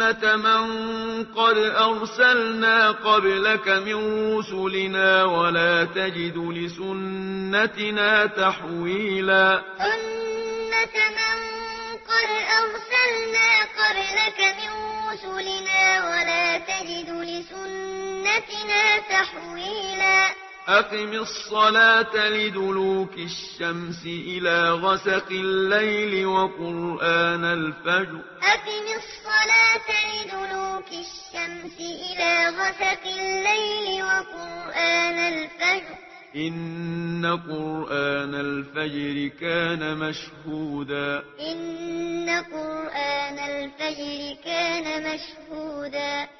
سنة من قد أرسلنا قبلك من رسلنا ولا تجد لسنتنا تحويلا. سنة من قد أرسلنا قبلك من رسلنا ولا تجد لسنتنا تحويلا. أقم الصلاة لدلوك الشمس إلى غسق الليل وقرآن الفجر. أقم الصلاة لدلوك الشمس إلى غسق الليل وقرآن الفجر. إن قرآن الفجر كان مشهودا. إن قرآن الفجر كان مشهودا.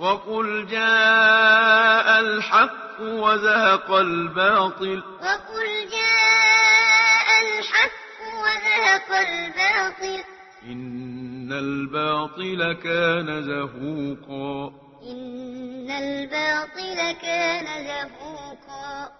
وقل جاء الحق وزهق الباطل وقل جاء الحق وزهق الباطل إن الباطل كان زهوقا إن الباطل كان زهوقا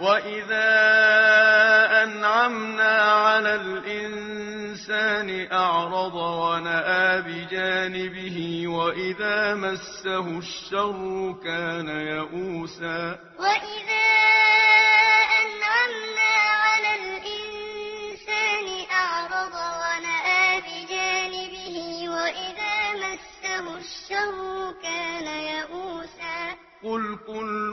وَإِذَا أَنْعَمْنَا عَلَى الْإِنْسَانِ أَعْرَضَ وَنَأَى بِجَانِبِهِ وَإِذَا مَسَّهُ الشَّرُّ كَانَ يَئُوسًا وَإِذَا أَنْعَمْنَا عَلَى الْإِنْسَانِ أَعْرَضَ وَنَأَى بِجَانِبِهِ وَإِذَا مَسَّهُ الشَّرُّ كَانَ يَئُوسًا قُلْ كُلٌّ